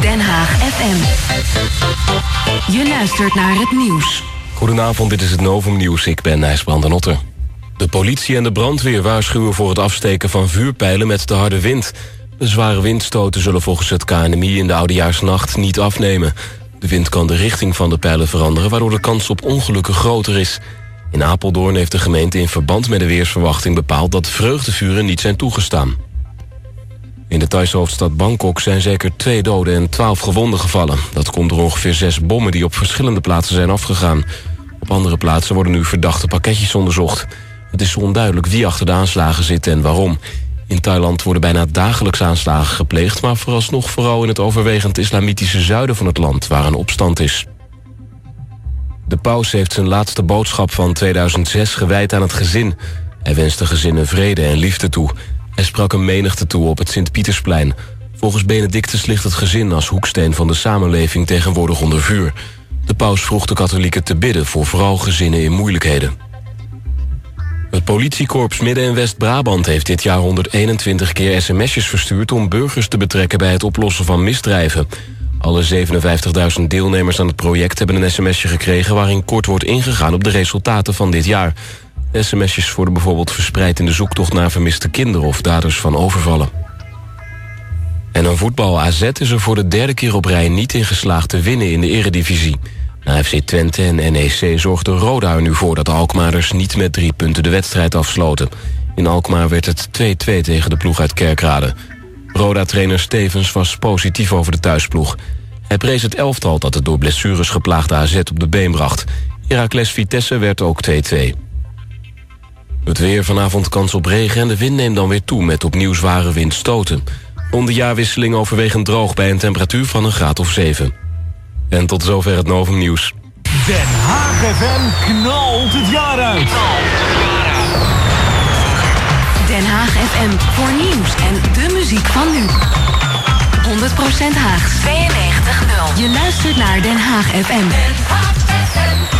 Den Haag FM. Je luistert naar het nieuws. Goedenavond, dit is het Novum Nieuws. Ik ben Nijs Otter. De politie en de brandweer waarschuwen voor het afsteken van vuurpijlen met de harde wind. De zware windstoten zullen volgens het KNMI in de oudejaarsnacht niet afnemen. De wind kan de richting van de pijlen veranderen... waardoor de kans op ongelukken groter is. In Apeldoorn heeft de gemeente in verband met de weersverwachting bepaald... dat vreugdevuren niet zijn toegestaan. In de Thaise hoofdstad Bangkok zijn zeker twee doden en twaalf gewonden gevallen. Dat komt door ongeveer zes bommen die op verschillende plaatsen zijn afgegaan. Op andere plaatsen worden nu verdachte pakketjes onderzocht. Het is onduidelijk wie achter de aanslagen zit en waarom. In Thailand worden bijna dagelijks aanslagen gepleegd... maar vooralsnog vooral in het overwegend islamitische zuiden van het land... waar een opstand is. De paus heeft zijn laatste boodschap van 2006 gewijd aan het gezin. Hij wenst de gezinnen vrede en liefde toe... Hij sprak een menigte toe op het Sint-Pietersplein. Volgens Benedictus ligt het gezin als hoeksteen van de samenleving tegenwoordig onder vuur. De paus vroeg de katholieken te bidden voor vooral gezinnen in moeilijkheden. Het politiekorps Midden- en West-Brabant heeft dit jaar 121 keer sms'jes verstuurd... om burgers te betrekken bij het oplossen van misdrijven. Alle 57.000 deelnemers aan het project hebben een sms'je gekregen... waarin kort wordt ingegaan op de resultaten van dit jaar. SMS'jes worden bijvoorbeeld verspreid in de zoektocht naar vermiste kinderen... of daders van overvallen. En een voetbal AZ is er voor de derde keer op rij niet in geslaagd te winnen in de eredivisie. Na FC Twente en NEC zorgde Roda er nu voor dat de Alkmaarders niet met drie punten de wedstrijd afsloten. In Alkmaar werd het 2-2 tegen de ploeg uit Kerkrade. Roda-trainer Stevens was positief over de thuisploeg. Hij prees het elftal dat het door blessures geplaagde AZ op de been bracht. Heracles Vitesse werd ook 2-2. Het weer vanavond kans op regen en de wind neemt dan weer toe... met opnieuw zware windstoten. Om de jaarwisseling overwegend droog bij een temperatuur van een graad of 7. En tot zover het Novum Nieuws. Den Haag FM knalt het jaar uit. Den Haag FM voor nieuws en de muziek van nu. 100% Haags. 92.0. Je luistert naar Den Haag FM. Den Haag FM.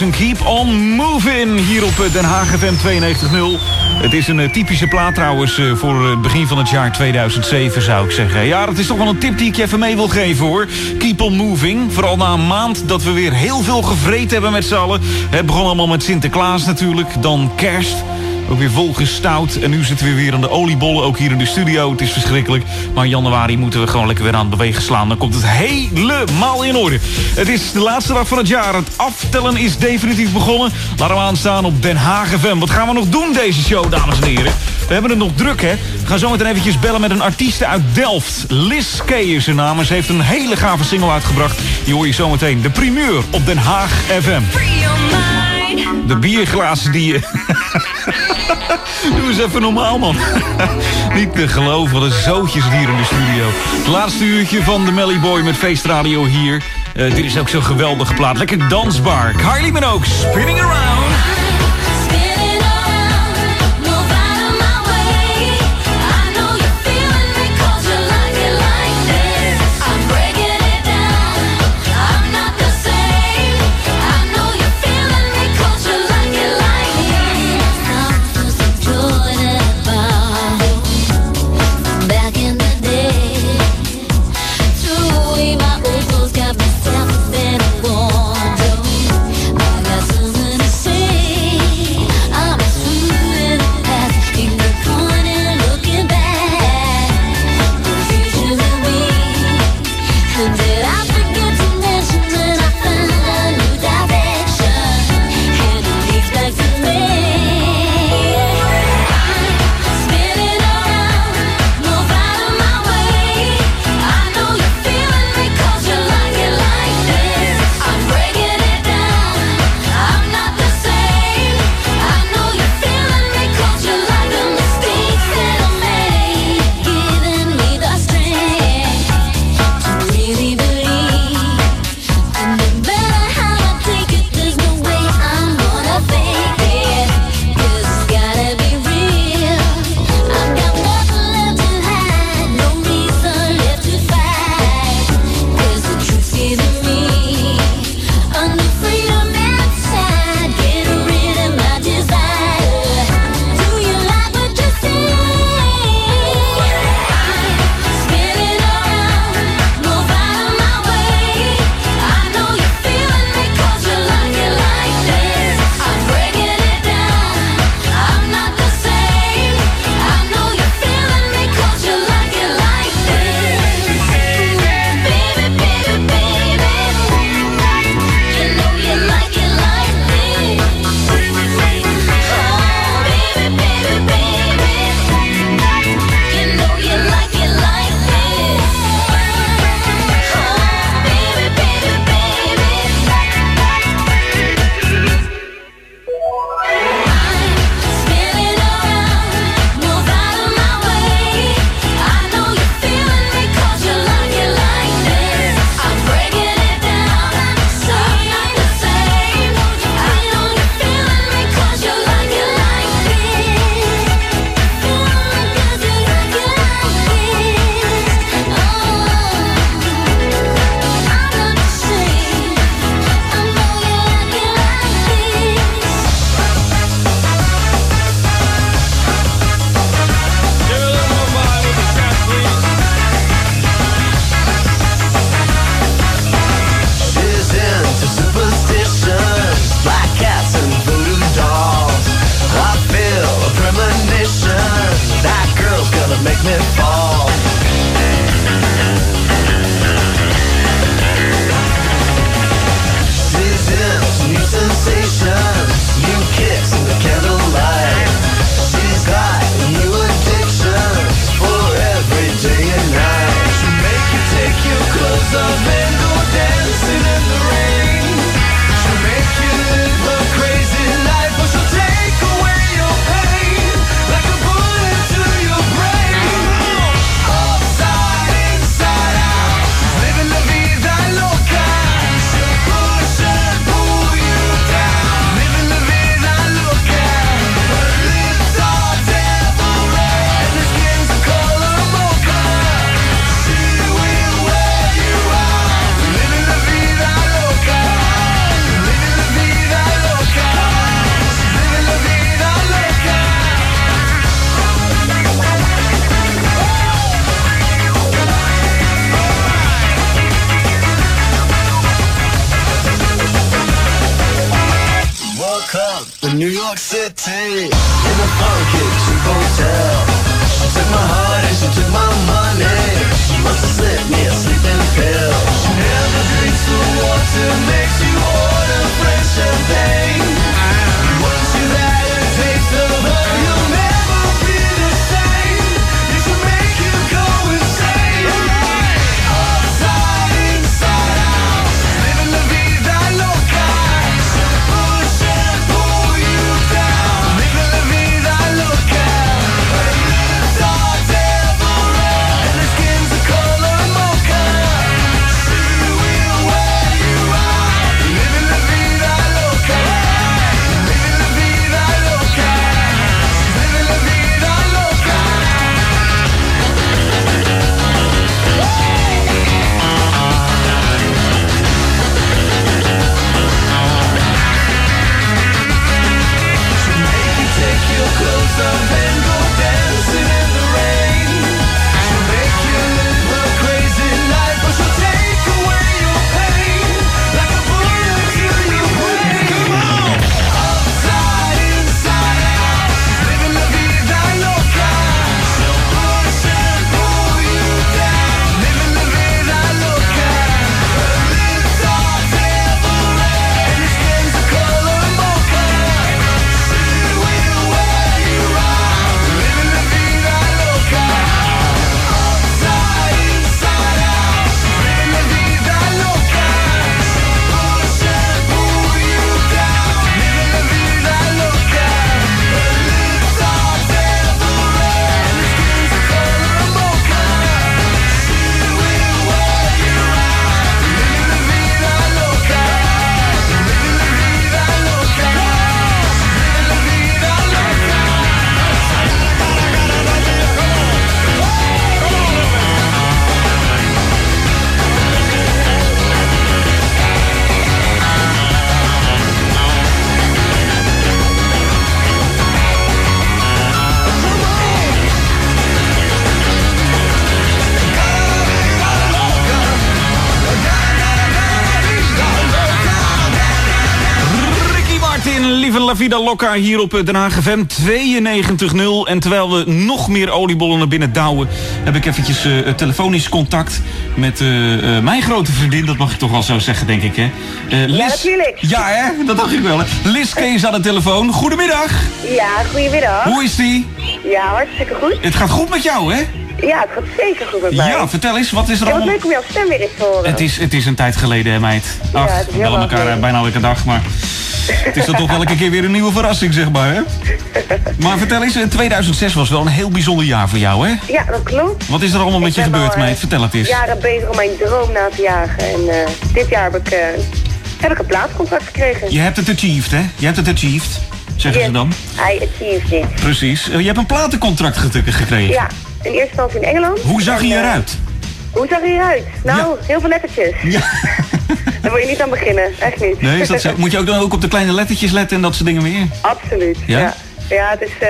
En Keep On Moving hier op eh, Den Haag FM 92.0. Het is een eh, typische plaat trouwens eh, voor het begin van het jaar 2007 zou ik zeggen. Ja, dat is toch wel een tip die ik je even mee wil geven hoor. Keep On Moving. Vooral na een maand dat we weer heel veel gevreten hebben met z'n allen. Het begon allemaal met Sinterklaas natuurlijk, dan kerst... Ook weer volgestouwd. En nu zitten we weer aan de oliebollen, ook hier in de studio. Het is verschrikkelijk. Maar in januari moeten we gewoon lekker weer aan het bewegen slaan. Dan komt het helemaal in orde. Het is de laatste dag van het jaar. Het aftellen is definitief begonnen. Laten we aanstaan op Den Haag FM. Wat gaan we nog doen deze show, dames en heren? We hebben het nog druk, hè? We gaan zo meteen eventjes bellen met een artieste uit Delft. Liz K is zijn naam. Ze heeft een hele gave single uitgebracht. Die hoor je zometeen. De primeur op Den Haag FM. De bierglazen die je... Doe eens even normaal, man. Niet te geloven, wat een zootjes hier in de studio. Het laatste uurtje van de Melly Boy met feestradio hier. Uh, dit is ook zo'n geweldige plaat. Lekker dansbaar. Kylie Minogue, Spinning Around. Vida Loca hier op eh, Den Haag FM 92.0. En terwijl we nog meer oliebollen naar binnen douwen... heb ik eventjes eh, telefonisch contact met eh, mijn grote vriendin. Dat mag ik toch wel zo zeggen, denk ik, hè? Liz... natuurlijk. Ja, hè? Dat dacht ik wel, hè? Liz Kees aan de telefoon. Goedemiddag. Ja, goedemiddag. Hoe is die? Ja, hartstikke goed. Het gaat goed met jou, hè? Ja, het gaat zeker goed met mij. Ja, vertel eens, wat is er Ja, wat allemaal... leuk om jouw stem weer eens te horen. Het is, het is een tijd geleden, hè, meid. Ach, we bellen elkaar eh, bijna elke dag, maar... Het is dan toch elke keer weer een nieuwe verrassing, zeg maar, hè? Maar vertel eens, eh, 2006 was wel een heel bijzonder jaar voor jou, hè? Ja, dat klopt. Wat is er allemaal met Ik je ben gebeurd, eh, meid? Vertel het eens. jaren bezig om mijn droom na te jagen. En eh, dit jaar heb ik, eh, heb ik een plaatscontract gekregen. Je hebt het achieved, hè? Je hebt het achieved, zeggen ze dan. I achieved it. Precies. Eh, Je hebt een platencontract gekregen. Ja, in eerste instantie in Engeland. Hoe zag hij eh, eruit? Hoe zag hij eruit? Nou, Ja. heel veel lettertjes. Ja. Daar wil je niet aan beginnen, echt niet. Nee, is dat zo? Moet je ook dan ook op de kleine lettertjes letten en dat soort dingen meer? Absoluut, Ja? ja. Ja, het is eh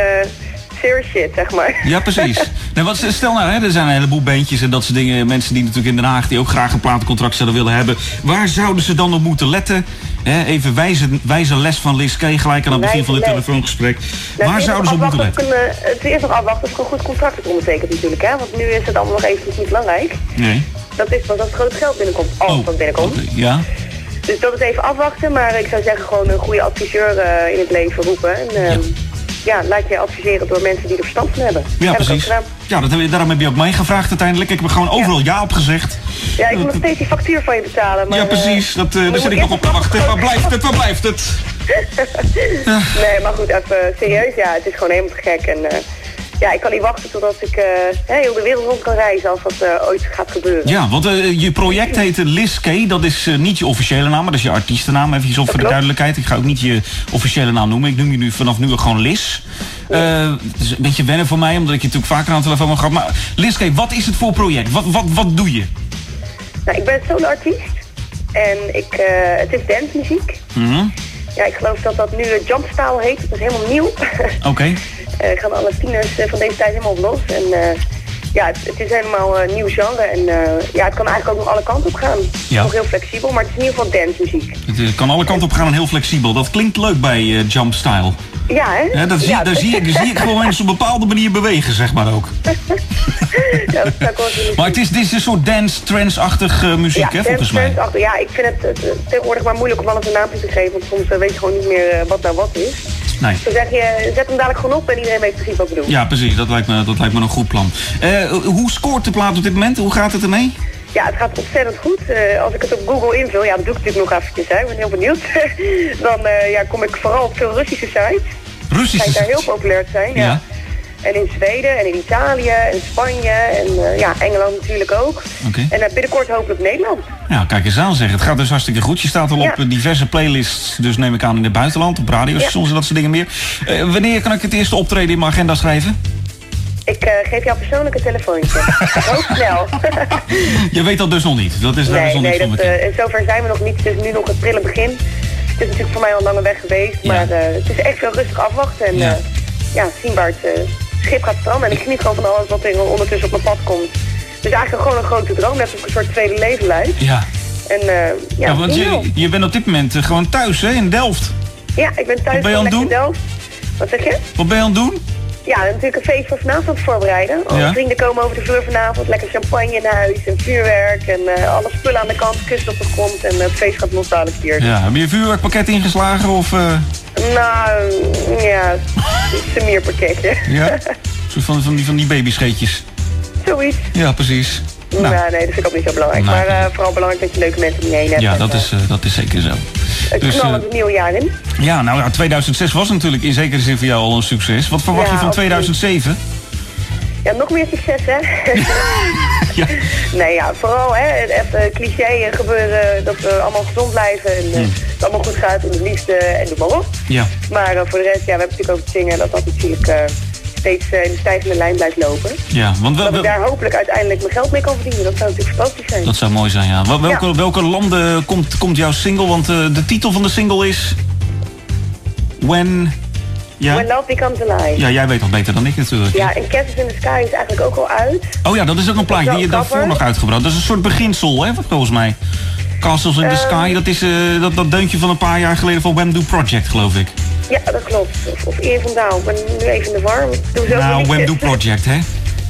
serious shit, zeg maar. Ja, precies. Nee, wat, stel nou, hè, er zijn een heleboel bandjes en dat soort dingen. Mensen die natuurlijk in Den Haag die ook graag een platencontract zouden willen hebben. Waar zouden ze dan op moeten letten Hè, even wijze, wijze les van Liz K. gelijk aan het begin van dit telefoongesprek. Nou, Waar zouden ze op moeten letten? eh, Het is eerst nog afwachten of ik een goed contract heb ondertekend natuurlijk, hè. Want nu is het allemaal nog eventjes niet belangrijk. Nee. Dat is pas als het grote geld binnenkomt, als Oh, dat binnenkomt. Ja. Dus dat is even afwachten, maar ik zou zeggen gewoon een goede adviseur eh, in het leven roepen. En ehm, ja. Laat je adviseren door mensen die er verstand van hebben. Ja, heb precies. Ja, dat heb je, daarom heb je ook mij gevraagd uiteindelijk. Ik heb gewoon overal ja, op gezegd. Ja, ik moet nog steeds die factuur van je betalen. Maar, ja, eh, precies. Dat, eh, dan daar zit ik nog op te wachten. Waar blijft het? Waar blijft het? Nee, maar goed, even serieus. Ja, het is gewoon helemaal te gek. En eh, ja, ik kan niet wachten totdat ik eh, heel de wereld rond kan reizen als dat eh, ooit gaat gebeuren. Ja, want eh, je project heet Liz K. Dat is niet je officiële naam, maar dat is je artiestennaam. Even zo voor de duidelijkheid. Ik ga ook niet je officiële naam noemen. Ik noem je nu vanaf nu gewoon Liz. Eh, het is een beetje wennen voor mij, omdat ik je natuurlijk vaker aan de telefoon gehad. Maar Liz K, wat is het voor project? Wat, wat, wat doe je? Nou, ik ben solo-artiest. En ik, het is dancemuziek. Mhm. Ja, ik geloof dat dat nu jumpstyle heet. Dat is helemaal nieuw. Oké. Eh gaan alle tieners eh, van deze tijd helemaal op los. En eh, ja, het, het is helemaal een nieuw genre. En ja, het kan eigenlijk ook nog alle kanten op gaan. Ja. nog heel flexibel, maar het is in ieder geval dancemuziek. Het kan alle kanten op gaan en heel flexibel. Dat klinkt leuk bij Jump Style. Ja, hè? Ja, dat zie, ja, daar zie, ik, zie ik gewoon mensen op een bepaalde manier bewegen, zeg maar ook. ja, dat Maar het is, dit is een soort dance, trance-achtig muziek, ja, hè, volgens mij. Ja, ik vind het, het, tegenwoordig maar moeilijk om alles een naampje te geven. Want soms weet je gewoon niet meer wat nou wat is. Nee. Dan zeg je, zet hem dadelijk gewoon op en iedereen weet precies wat ik bedoel. Ja, precies. Dat lijkt me, dat lijkt me een goed plan. Eh, hoe scoort de plaat op dit moment? Hoe gaat het ermee? Ja, het gaat ontzettend goed. Eh, als ik het op Google invul, ja, dat doe ik natuurlijk nog eventjes, hè. Ik ben heel benieuwd. Dan eh, ja, kom ik vooral op veel Russische sites. Russische Schijnt daar heel sites. populair te zijn, ja. Ja. En in Zweden en in Italië en Spanje en eh, ja, Engeland natuurlijk ook. Oké. En eh, binnenkort hopelijk Nederland. Ja, kijk eens aan zeggen. Het gaat dus hartstikke goed. Je staat al Ja. op eh, diverse playlists, dus neem ik aan in het buitenland, op radiostations en dat soort dingen meer. Wanneer kan ik het eerste optreden in mijn agenda schrijven? Ik geef jou persoonlijk een telefoontje. Hoop snel. Je weet dat dus nog niet. Dat is, daar is nee, nog nee, niet dat, en zover zijn we nog niet. Het is nu nog het prille begin. Het is natuurlijk voor mij al lange weg geweest. Ja. Maar het is echt veel rustig afwachten. En Ja. zien waar het schip gaat stranden. En ik geniet gewoon van alles wat er ondertussen op mijn pad komt. Dus eigenlijk gewoon een grote droom. Net alsof ik een soort tweede leven leid. Ja. En eh, ja, ja, want je, je bent op dit moment eh, gewoon thuis, hè, in Delft. ja, ik ben thuis Wat ben je aan het in doen? Delft. Wat zeg je? Wat ben je aan het doen? Ja, natuurlijk een feest voor vanavond voorbereiden. Alle Ja. vrienden komen over de vloer vanavond. Lekker champagne in huis en vuurwerk. En eh, alle spullen aan de kant, kust op de grond. En het feest gaat los dadelijk hier. Ja, heb je een vuurwerkpakket ingeslagen of... Nou, ja, een smeerpakketje. ja? Van, van, die, van die babyscheetjes. Zoiets. Ja, precies. Nou, Nou, nee, dat vind ik ook niet zo belangrijk. Nee. Maar eh, vooral belangrijk dat je leuke mensen om je heen hebt. ja, dat eh, is, eh, dat is zeker zo. Het Dus, eh, het nieuwe jaar in. ja, nou ja, 2006 was natuurlijk in zekere zin voor jou al een succes. Wat verwacht Ja, je van absoluut. 2007? Ja, nog meer succes, hè? Ja. Nee, ja, vooral hè, het even cliché eh, gebeuren dat we allemaal gezond blijven en eh, Hmm. het allemaal goed gaat en de liefde en maar op. Ja. Maar eh, voor de rest, ja, we hebben natuurlijk ook het zingen dat dat natuurlijk eh, steeds eh, in de stijgende lijn blijft lopen. Ja, want wel, Dat ik daar hopelijk uiteindelijk mijn geld mee kan verdienen. Dat zou natuurlijk fantastisch zijn. dat zou mooi zijn, ja. Wel- Welke, Ja. welke landen komt, komt jouw single? Want eh, de titel van de single is... When... Ja? When Love Becomes Alive. ja, jij weet dat beter dan ik natuurlijk. Ja, en Castles in the Sky is eigenlijk ook al uit. Oh ja, dat is ook een plaatje die je daarvoor nog uitgebracht. Dat is een soort beginsel, hè, volgens mij. Castles in the Ehm. Sky, dat is eh, dat, dat deuntje van een paar jaar geleden van Wham Do Project, geloof ik. Ja, dat klopt. Of, of Ian van Daal. Ik ben nu even in de war. want Ik doe zo Nou, Wham Do Project, hè?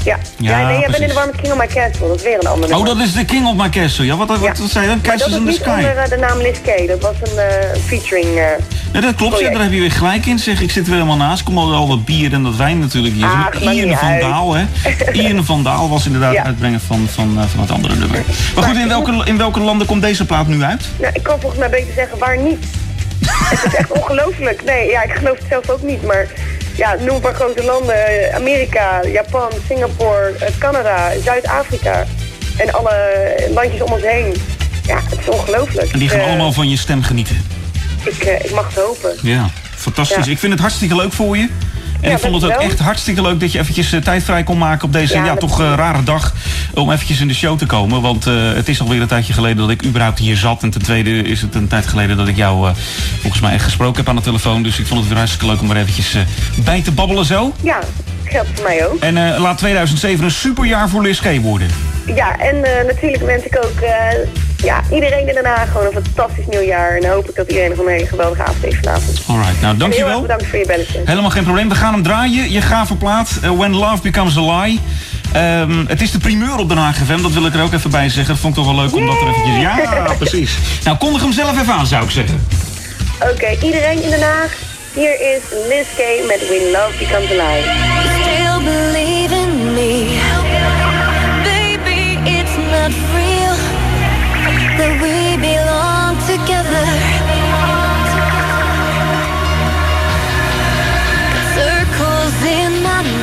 Ja. Ja, nee, jij bent in de war met King of My Castle. Dat is weer een ander Oh, dat is de King of My Castle. Ja, wat, wat, wat zei je dan? Dat Castles in the Sky. onder eh, de naam Liz K. Dat was een eh, featuring... eh, Ja, dat klopt, ja, daar heb je weer gelijk in. Zeg, ik zit er weer helemaal naast. Kom al, al wat bier en dat wijn natuurlijk. Hier. Ah, Ian van. Daal, hè? Ian van Daal was inderdaad Ja. uitbrengen van, van, van het andere nummer. Maar goed, in welke, in welke landen komt deze plaat nu uit? nou, ik kan volgens mij beter zeggen waar niet. het is echt ongelooflijk. Nee, ja, ik geloof het zelf ook niet. Maar ja, noem paar grote landen. eh, Amerika, Japan, Singapore, eh, Canada, Zuid-Afrika. En alle landjes om ons heen. Ja, het is ongelooflijk. En die gaan Eh, allemaal van je stem genieten. Ik, ik mag het hopen. Ja, fantastisch. Ja. Ik vind het hartstikke leuk voor je. En Ja, ik vond het ook echt hartstikke leuk dat je eventjes eh, tijd vrij kon maken op deze ja, Ja, toch eh, rare dag om eventjes in de show te komen. Want eh, het is alweer een tijdje geleden dat ik überhaupt hier zat. En ten tweede is het een tijd geleden dat ik jou volgens mij echt gesproken heb aan de telefoon. Dus ik vond het weer hartstikke leuk om er eventjes bij te babbelen zo. Ja, geldt voor mij ook. En laat 2007 een superjaar voor Liz K worden. Ja, en natuurlijk wens ik ook ja, iedereen in Den Haag gewoon een fantastisch nieuwjaar. En dan hoop ik dat iedereen nog een hele geweldige avond heeft vanavond. Alright, nou En heel erg dankjewel. bedankt voor je belletje. Helemaal geen probleem. We gaan hem draaien. Je gave plaat. eh, When Love Becomes a Lie. Ehm, het is de primeur op Den Haag FM. Dat wil ik er ook even bij zeggen. Dat vond ik toch wel leuk om dat er eventjes... Ja, precies. Nou, kondig hem zelf even aan, zou ik zeggen. Oké, iedereen in Den Haag. Hier is Liz K met When Love Becomes a Lie.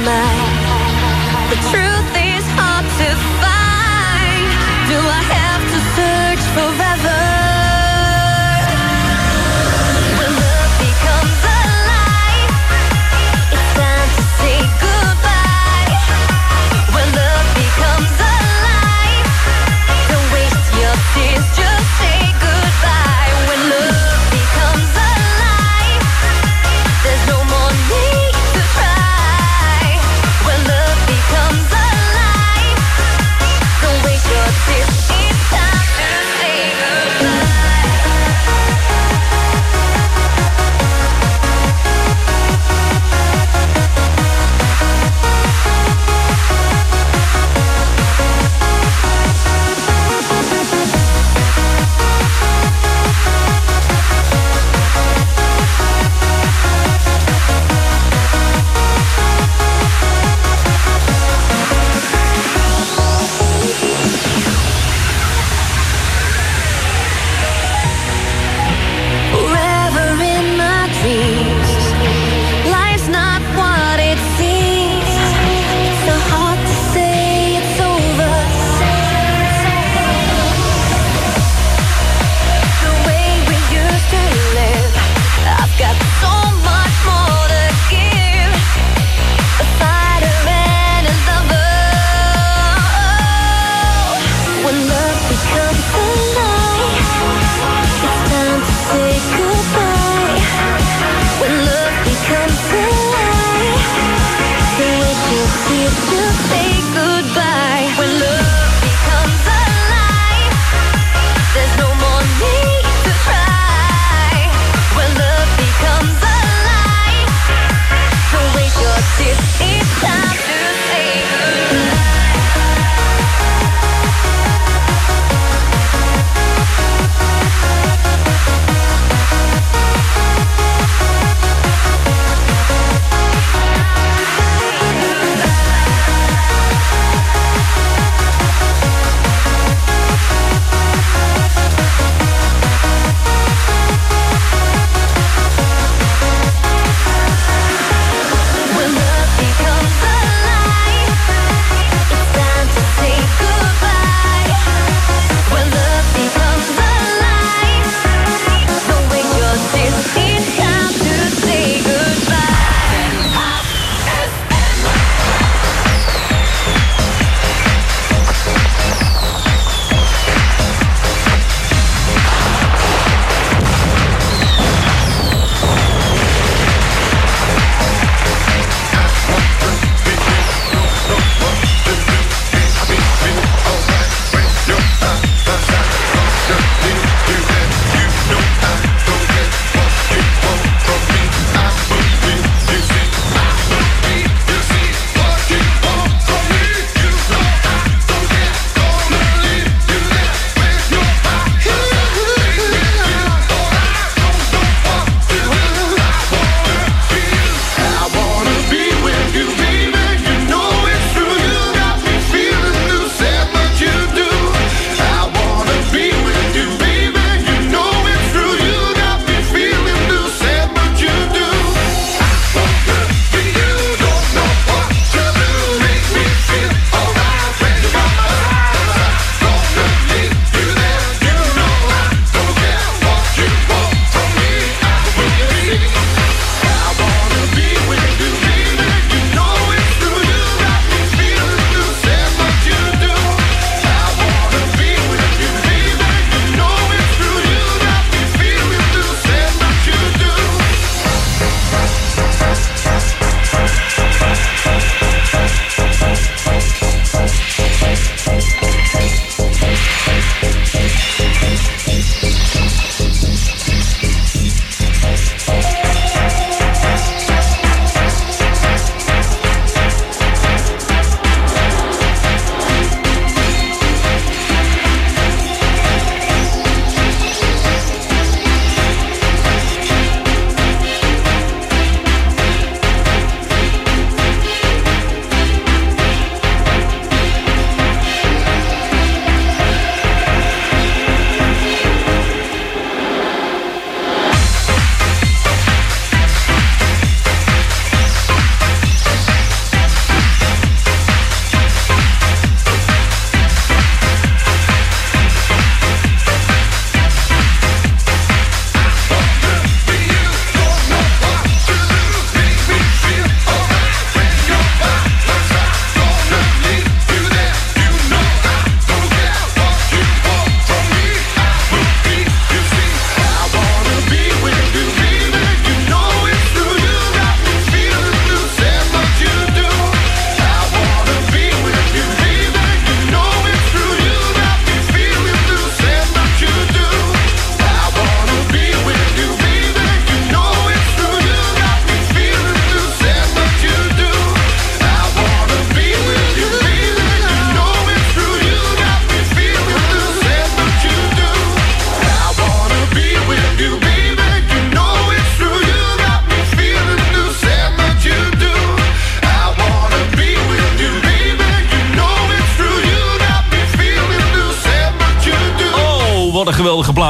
My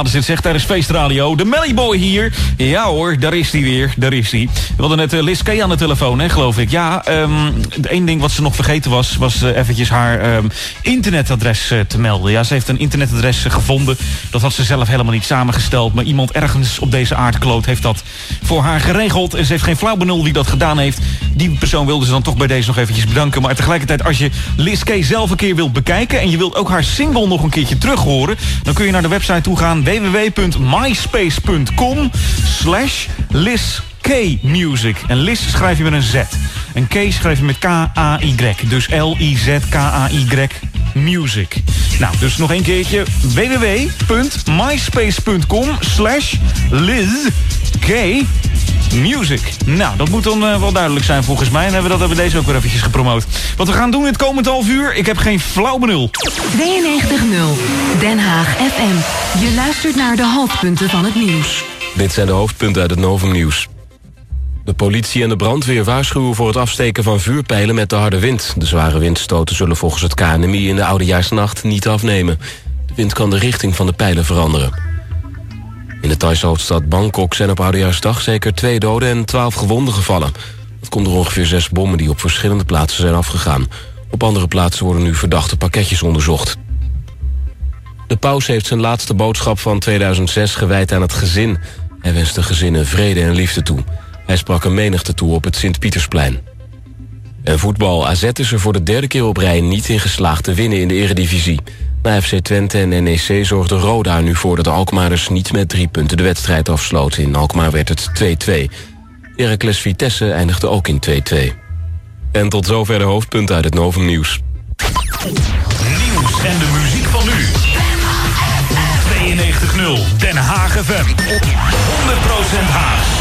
zit, zegt tijdens feestradio. De Melly Boy hier. Ja hoor, daar is hij weer. Daar is hij. We hadden net uh, Liz Kay aan de telefoon, hè, geloof ik. Ja, um, één ding wat ze nog vergeten was, was uh, eventjes haar um, internetadres uh, te melden. Ja, ze heeft een internetadres gevonden. Dat had ze zelf helemaal niet samengesteld. Maar iemand ergens op deze aardkloot heeft dat voor haar geregeld. En ze heeft geen flauw benul wie dat gedaan heeft. Die persoon wilde ze dan toch bij deze nog eventjes bedanken. Maar tegelijkertijd, als je Liz Kay zelf een keer wilt bekijken... en je wilt ook haar single nog een keertje terug horen... dan kun je naar de website toe gaan www.myspace.com slash Liz K-Music. En Liz schrijf je met een Z. En K schrijf je met K-A-Y. Dus L-I-Z-K-A-Y Music. Nou, dus nog een keertje. www.myspace.com slash Liz K Music. Nou, dat moet dan uh, wel duidelijk zijn volgens mij. En hebben we dat hebben we deze ook weer eventjes gepromoot. Wat we gaan doen in het komend half uur, ik heb geen flauw benul. 92.0 Den Haag FM. Je luistert naar de hoofdpunten van het nieuws. Dit zijn de hoofdpunten uit het Novum Nieuws. De politie en de brandweer waarschuwen voor het afsteken van vuurpijlen met de harde wind. De zware windstoten zullen volgens het KNMI in de oudejaarsnacht niet afnemen. De wind kan de richting van de pijlen veranderen. In de Thaise hoofdstad Bangkok zijn op oudejaarsdag zeker twee doden en twaalf gewonden gevallen. Dat komt door ongeveer zes bommen die op verschillende plaatsen zijn afgegaan. Op andere plaatsen worden nu verdachte pakketjes onderzocht. De paus heeft zijn laatste boodschap van 2006 gewijd aan het gezin. Hij wenste gezinnen vrede en liefde toe. Hij sprak een menigte toe op het Sint-Pietersplein. En voetbal AZ is er voor de derde keer op rij niet in geslaagd te winnen in de eredivisie. Na FC Twente en NEC zorgde Roda er nu voor dat de Alkmaarders niet met drie punten de wedstrijd afsloten. In Alkmaar werd het 2-2. Heracles Vitesse eindigde ook in 2-2. En tot zover de hoofdpunten uit het Novum Nieuws. Nieuws en de muziek van nu. 92.0 Den Haag FM. 100% Haags.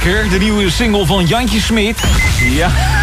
De nieuwe single van Jantje Smit. Ja.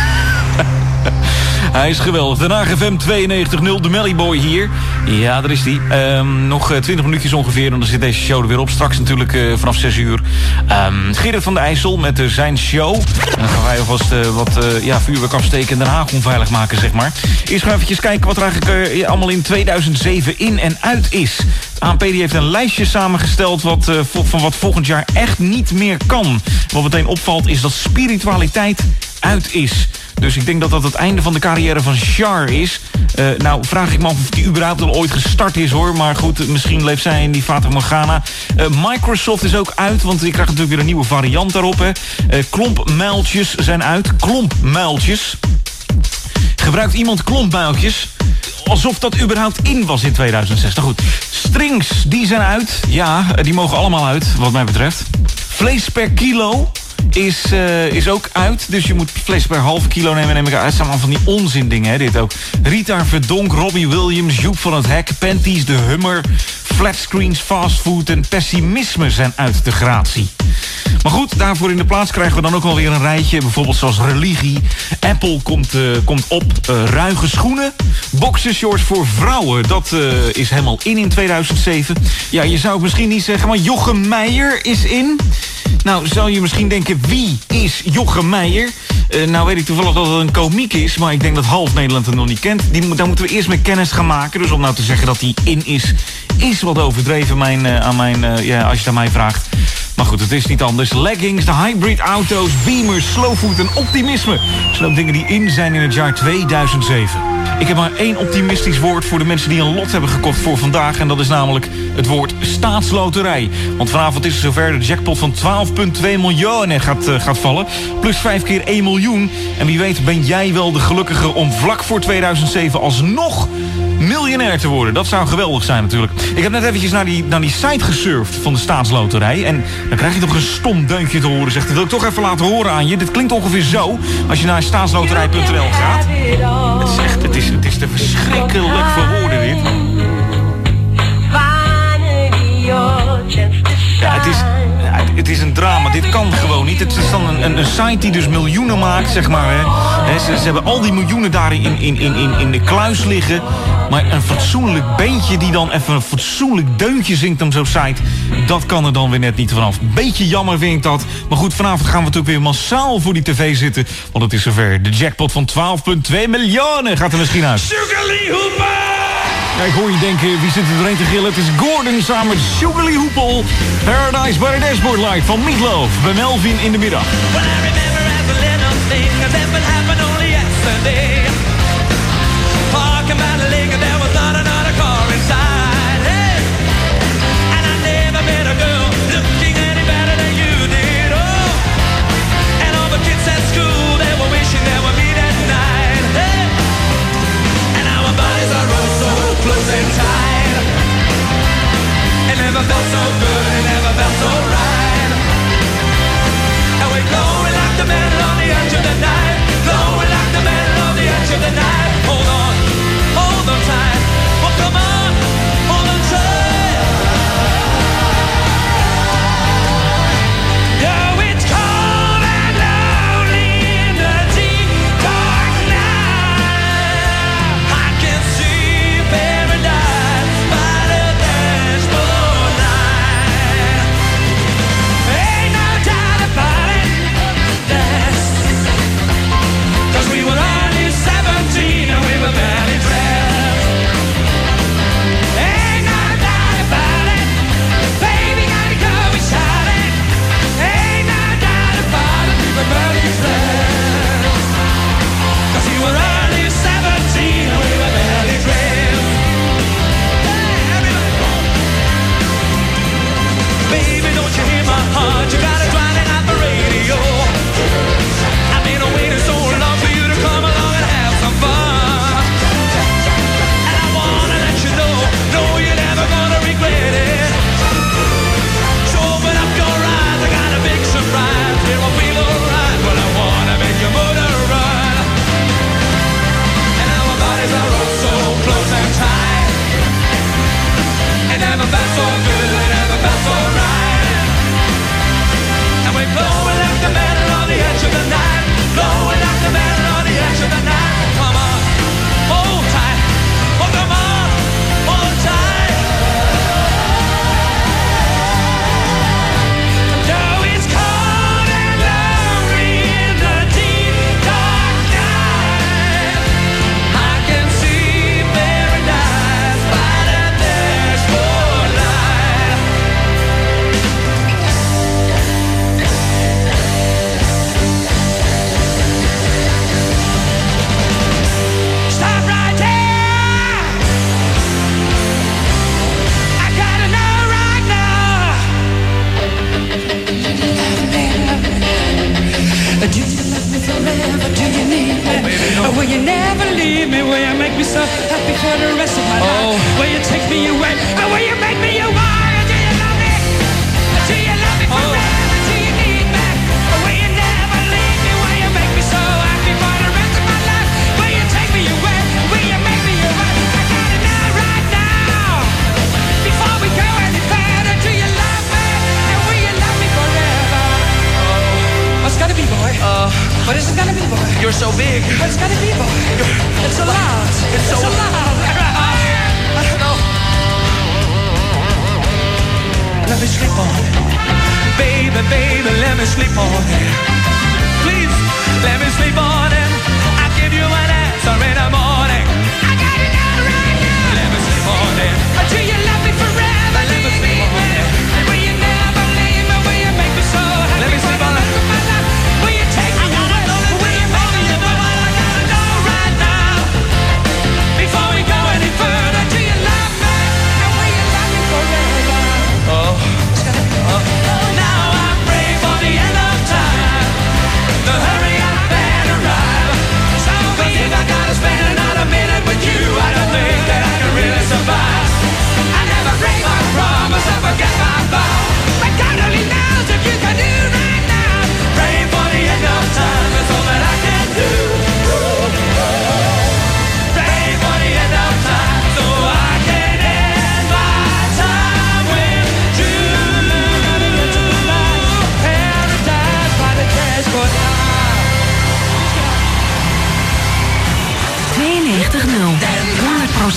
Hij is geweldig. Haag FM 92.0, de Melly Boy hier. Ja, daar is hij. Ehm, nog eh, 20 minuutjes ongeveer en dan zit deze show er weer op. Straks natuurlijk eh, vanaf 6 uur. Ehm Gerrit van de IJssel met eh, zijn show. Dan gaan wij alvast eh, wat eh, ja, vuurwerk afsteken en Den Haag onveilig maken, zeg maar. Eerst gaan we eventjes kijken wat er eigenlijk eh, allemaal in 2007 in en uit is. ANP die heeft een lijstje samengesteld wat, eh, van wat volgend jaar echt niet meer kan. Wat meteen opvalt is dat spiritualiteit uit is. Dus ik denk dat dat het einde van de carrière van Char is. Eh, nou, vraag ik me af of die überhaupt al ooit gestart is, hoor. Maar goed, misschien leeft zij in die Fata Morgana. Eh, Microsoft is ook uit, want je krijgt natuurlijk weer een nieuwe variant daarop. Hè. Eh, klompmuiltjes zijn uit. Klompmuiltjes. Gebruikt iemand klompmuiltjes? Alsof dat überhaupt in was in 2006. Nou goed, strings, die zijn uit. Ja, die mogen allemaal uit, wat mij betreft. Vlees per kilo is, eh, is ook uit. Dus je moet vlees per halve kilo nemen. Neem ik aan. Het zijn allemaal van die onzin dingen, hè, dit ook. Rita Verdonk, Robbie Williams, Joep van het Hek... Panties, de Hummer, flatscreens, fastfood en pessimisme zijn uit de gratie. Maar goed, daarvoor in de plaats krijgen we dan ook wel weer een rijtje. Bijvoorbeeld zoals religie. Apple komt, eh, komt op. eh, ruige schoenen. Boxershorts voor vrouwen. Dat is helemaal in in 2007. Ja, je zou het misschien niet zeggen, maar Jochem Meijer is in. Nou, zou je misschien denken, wie is Jochem Meijer? Eh, nou weet ik toevallig dat het een komiek is... maar ik denk dat half Nederland hem nog niet kent. Die, daar moeten we eerst mee kennis gaan maken. Dus om nou te zeggen dat hij in is... is wat overdreven mijn, eh, aan mijn, eh, ja, als je het aan mij vraagt. Maar goed, het is niet anders. Leggings, de hybrid auto's, beamers, slowfood en optimisme. zijn ook dingen die in zijn in het jaar 2007. Ik heb maar één optimistisch woord voor de mensen die een lot hebben gekocht voor vandaag. En dat is namelijk het woord staatsloterij. Want vanavond is het zover de jackpot van 12,2 miljoen gaat, eh, gaat vallen. Plus 5 keer 1 miljoen. En wie weet ben jij wel de gelukkige om vlak voor 2007 alsnog miljonair te worden. Dat zou geweldig zijn natuurlijk. Ik heb net eventjes naar die, naar die site gesurfd van de staatsloterij. En dan krijg je toch een stom deuntje te horen. Zegt, dat wil ik toch even laten horen aan je. Dit klinkt ongeveer zo als je naar staatsloterij.nl gaat. Het is het is, het is te verschrikkelijk voor woorden dit. Ja, het is, het- is een drama. Dit kan gewoon niet. Het is dan een, een, een site die dus miljoenen maakt, zeg maar. Hè. Ze, hebben al die miljoenen daar in, in, in, in, de kluis liggen. Maar een fatsoenlijk beentje die dan even een fatsoenlijk deuntje zingt op zo'n site... dat kan er dan weer net niet vanaf. Beetje jammer vind ik dat. Maar goed, vanavond gaan we natuurlijk weer massaal voor die tv zitten. Want het is zover. De jackpot van 12,2 miljoen gaat er misschien uit. Ja, ik hoor je denken, wie zit er doorheen te gillen? Het is Gordon samen met Sugarly Hoepel. Paradise by the Dashboard Light van Meatloaf. Bij Melvin in de middag.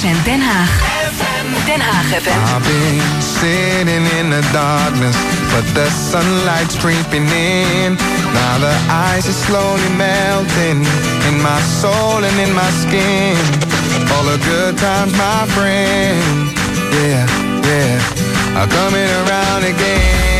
in Den Haag. Den Haag FM. I've been sitting in the darkness, but the sunlight's creeping in. Now the ice is slowly melting in my soul and in my skin. All the good times, my friend. Yeah, yeah, are coming around again.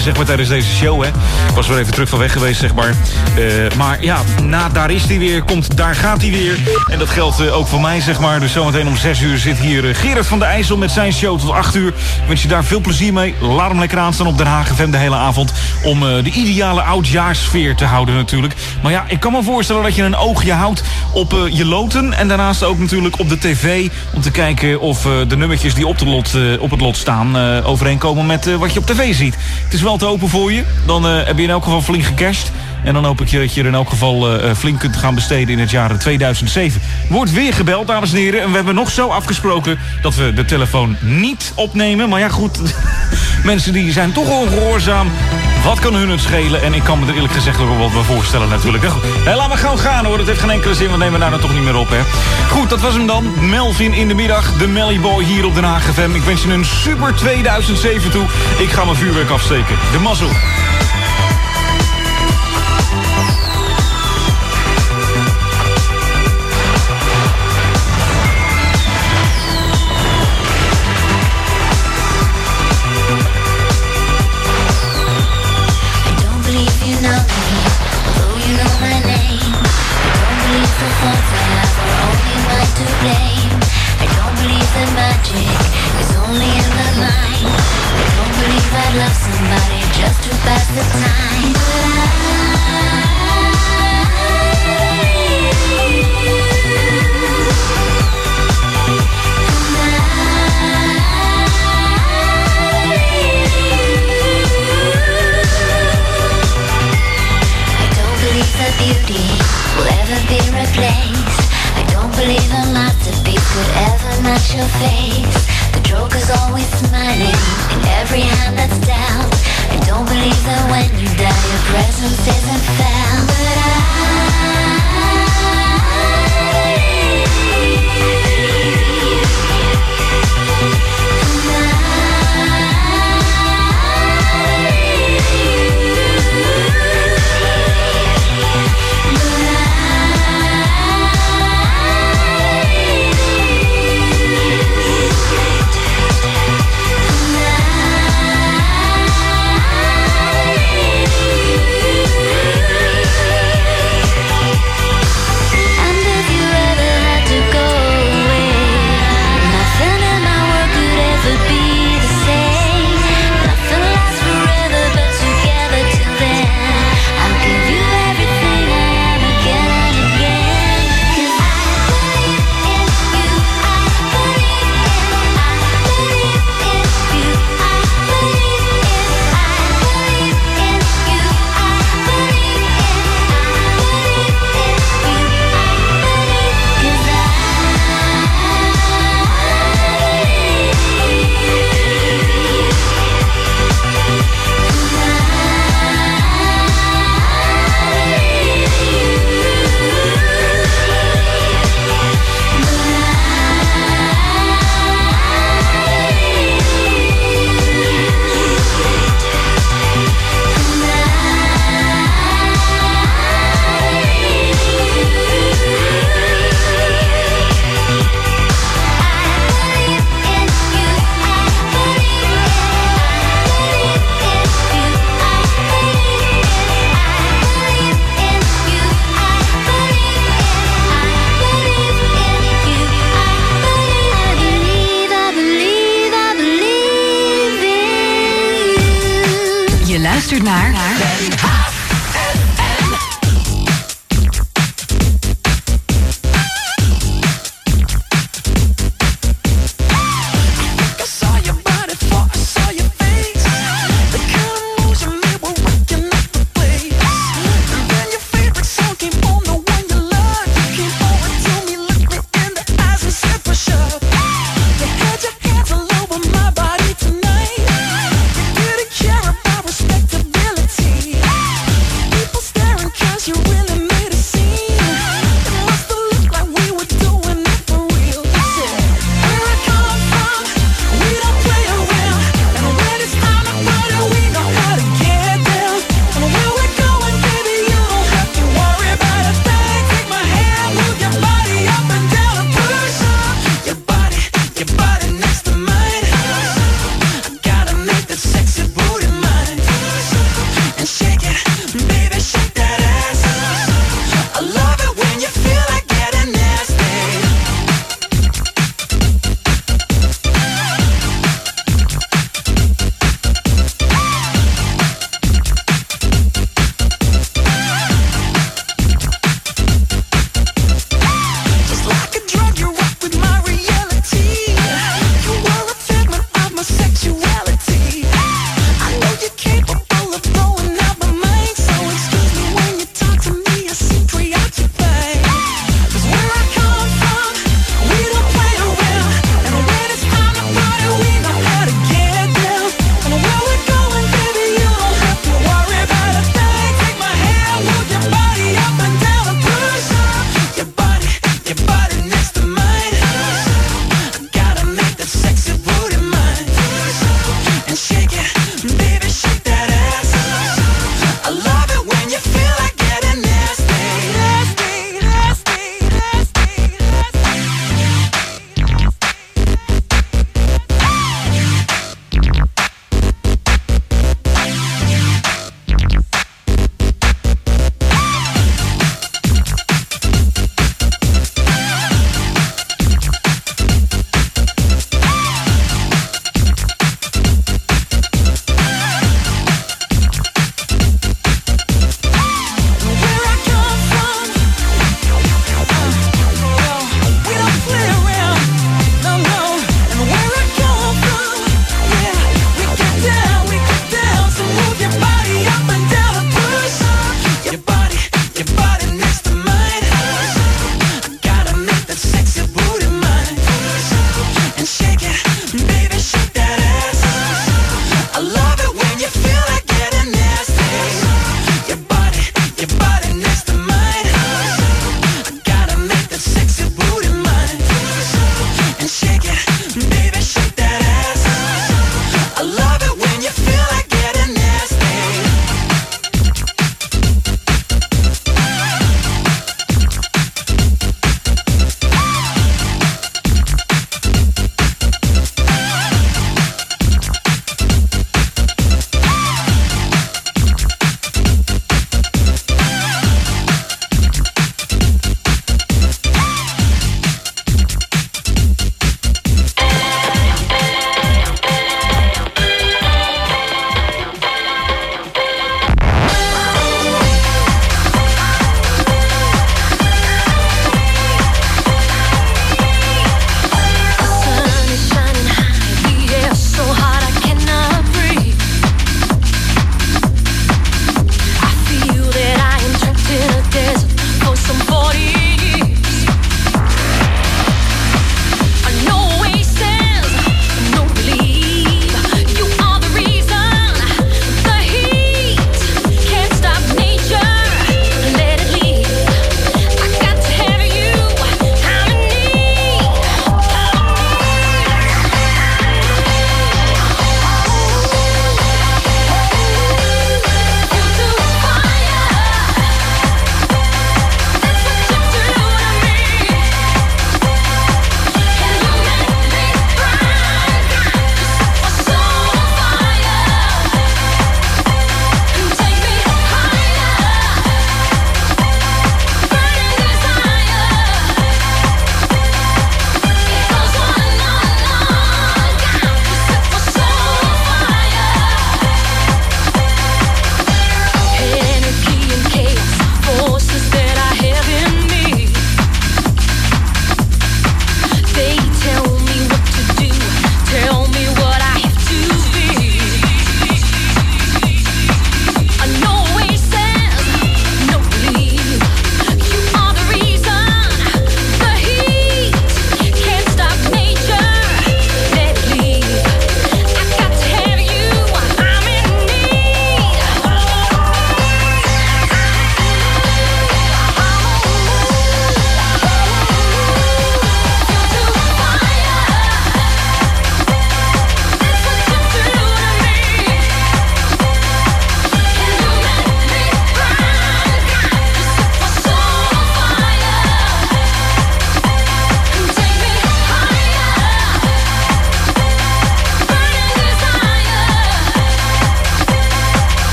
Zeg maar, tijdens deze show, hè. Was weer even terug van weg geweest, zeg maar. Eh, maar ja, na Daar is hij weer, komt Daar gaat hij weer. En dat geldt eh, ook voor mij, zeg maar. Dus zometeen om 6 uur zit hier eh, Gerard van de IJssel met zijn show tot 8 uur. Ik wens je daar veel plezier mee. Laat hem lekker aanstaan op Den Haag FM de hele avond. Om de ideale oudjaarsfeer te houden natuurlijk. Maar ja, ik kan me voorstellen dat je een oogje houdt op je loten. En daarnaast ook natuurlijk op de tv. Om te kijken of de nummertjes die op, de lot, op het lot staan overeenkomen met wat je op tv ziet. Het is wel te open voor je. Dan heb je in elk geval flink gecashed. En dan hoop ik je dat je er in elk geval eh, eh, flink kunt gaan besteden in het jaar 2007. Wordt weer gebeld, dames en heren. En we hebben nog zo afgesproken dat we de telefoon niet opnemen. Maar ja, goed. Mensen die zijn toch ongehoorzaam. Wat kan hun het schelen? En ik kan me er eerlijk gezegd ook wel wat voorstellen natuurlijk. Goed. Hé, laat maar gaan hoor. Dat heeft geen enkele zin. We nemen daar dan toch niet meer op hè. Goed, dat was hem dan. Melvin in de middag. De Melly Boy hier op Den Haag FM. Ik wens je een super 2007 toe. Ik ga mijn vuurwerk afsteken. De mazzel.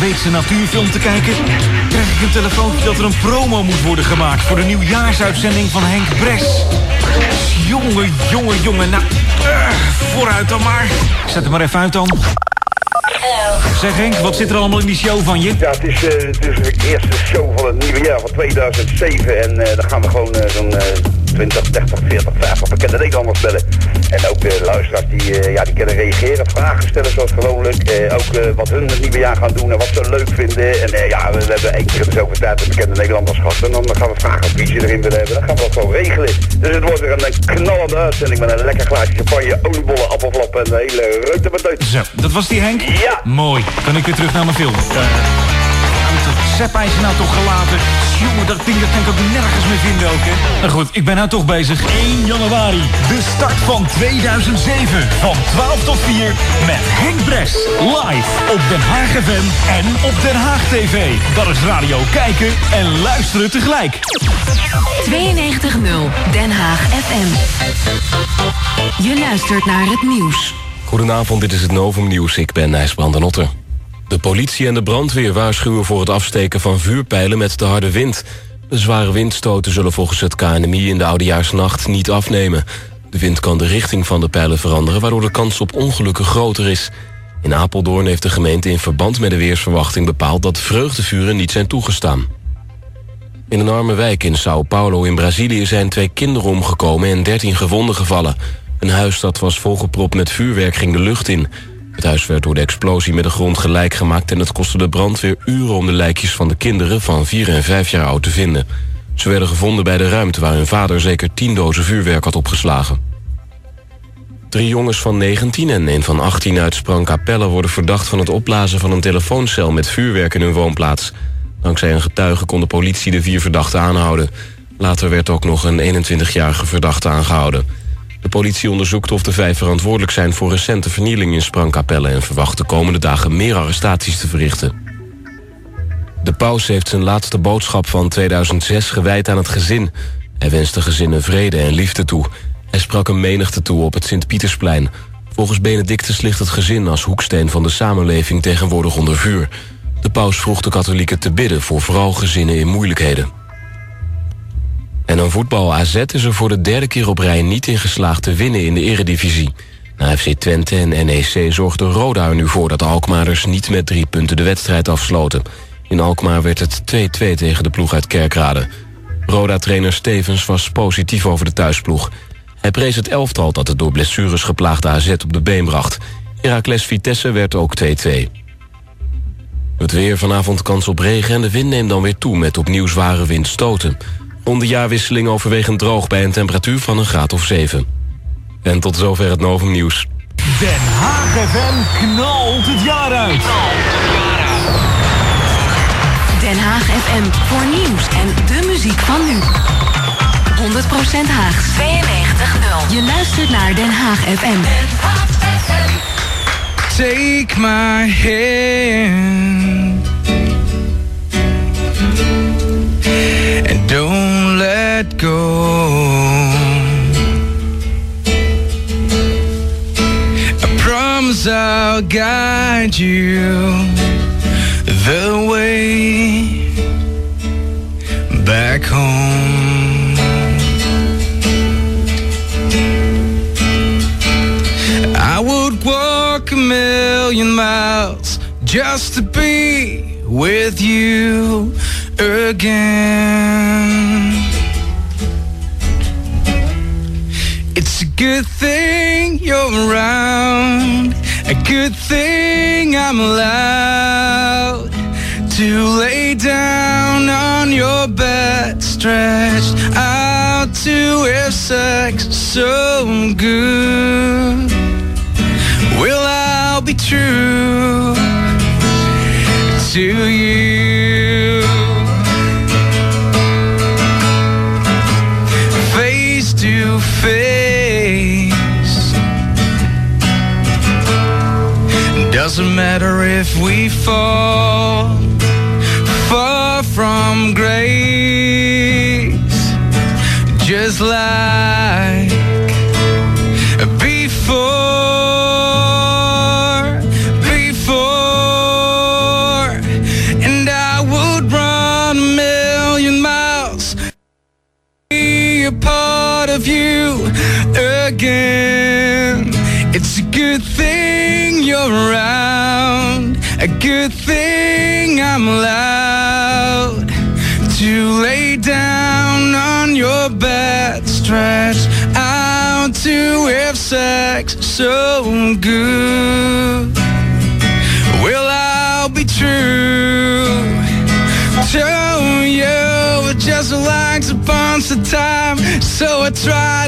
Zweedse natuurfilm te kijken... krijg ik een telefoontje dat er een promo moet worden gemaakt... voor de nieuwjaarsuitzending van Henk Bres. Jongen, jongen, jongen. Nou, eh, vooruit dan maar. Zet hem maar even uit dan. Zeg Henk, wat zit er allemaal in die show van je? Ja, het is, eh, het is de eerste show van het nieuwe jaar van 2007. En eh, dan gaan we gewoon eh, zo'n eh, 20, 30, 40, 50 bekende Nederlanders bellen. En ook de luisteraars die, eh, ja, die kunnen reageren, vragen stellen zoals gewoonlijk. Eh, ook eh, wat hun het nieuwe jaar gaan doen en wat ze leuk vinden. En ja, we, we hebben één keer in de zoveel tijd een bekende Nederlanders gehad. En dan gaan we vragen of wie ze erin willen hebben. Dan gaan we dat gewoon regelen. Dus het wordt weer een, een knallende uitzending met een lekker glaasje champagne, oliebollen, appelflap en een hele reuter met deut. Zo, dat was die Henk? Ja. Mooi. Kan ik weer terug naar mijn film? Seppijzer nou toch gelaten? Jongen, dat ding dat kan ik ook nergens meer vinden ook, hè? Nou goed, ik ben nou toch bezig. 1 januari, de start van 2007. Van 12 tot 4 met Henk Bres. Live op Den Haag FM en op Den Haag TV. Dat is radio kijken en luisteren tegelijk. 92.0 Den Haag FM. Je luistert naar het nieuws. Goedenavond, dit is het Novum Nieuws. Ik ben Nijsbrand en Otter. De politie en de brandweer waarschuwen voor het afsteken van vuurpijlen met de harde wind. De zware windstoten zullen volgens het KNMI in de oudejaarsnacht niet afnemen. De wind kan de richting van de pijlen veranderen... waardoor de kans op ongelukken groter is. In Apeldoorn heeft de gemeente in verband met de weersverwachting bepaald... dat vreugdevuren niet zijn toegestaan. In een arme wijk in Sao Paulo in Brazilië zijn twee kinderen omgekomen... en 13 gewonden gevallen. Een huis dat was volgepropt met vuurwerk ging de lucht in... Het huis werd door de explosie met de grond gelijk gemaakt... en het kostte de brandweer uren om de lijkjes van de kinderen... van 4 en 5 jaar oud te vinden. Ze werden gevonden bij de ruimte waar hun vader zeker 10 dozen vuurwerk had opgeslagen. Drie jongens van 19 en een van 18 uit Sprangkapelle... worden verdacht van het opblazen van een telefooncel met vuurwerk in hun woonplaats. Dankzij een getuige kon de politie de vier verdachten aanhouden. Later werd ook nog een 21-jarige verdachte aangehouden... De politie onderzoekt of de vijf verantwoordelijk zijn voor recente vernielingen in Sprangkapelle... en verwacht de komende dagen meer arrestaties te verrichten. De paus heeft zijn laatste boodschap van 2006 gewijd aan het gezin. Hij wenste gezinnen vrede en liefde toe. Hij sprak een menigte toe op het Sint-Pietersplein. Volgens Benedictus ligt het gezin als hoeksteen van de samenleving tegenwoordig onder vuur. De paus vroeg de katholieken te bidden voor vooral gezinnen in moeilijkheden. En dan voetbal AZ is er voor de derde keer op rij niet in geslaagd te winnen in de eredivisie. Na FC Twente en NEC zorgde Roda er nu voor dat de Alkmaarders niet met drie punten de wedstrijd afsloten. In Alkmaar werd het 2-2 tegen de ploeg uit Kerkrade. Roda-trainer Stevens was positief over de thuisploeg. Hij prees het elftal dat het door blessures geplaagde AZ op de been bracht. Heracles Vitesse werd ook 2-2. Het weer vanavond kans op regen en de wind neemt dan weer toe met opnieuw zware windstoten. Om de jaarwisseling overwegend droog bij een temperatuur van een graad of 7. En tot zover het Novum Nieuws. Den Haag FM knalt het jaar uit. Den Haag FM voor nieuws en de muziek van nu. 100% Haags. 92.0. Je luistert naar Den Haag FM. Take my hand go. I promise I'll guide you the way back home. I would walk a million miles just to be with you again. Good thing you're around, a good thing I'm allowed to lay down on your bed, stretched out to have sex so good. Will I be true to you? Doesn't matter if we fall far from grace, just like sex so good. Well, I'll be true to you, just like a bunch of time. So I try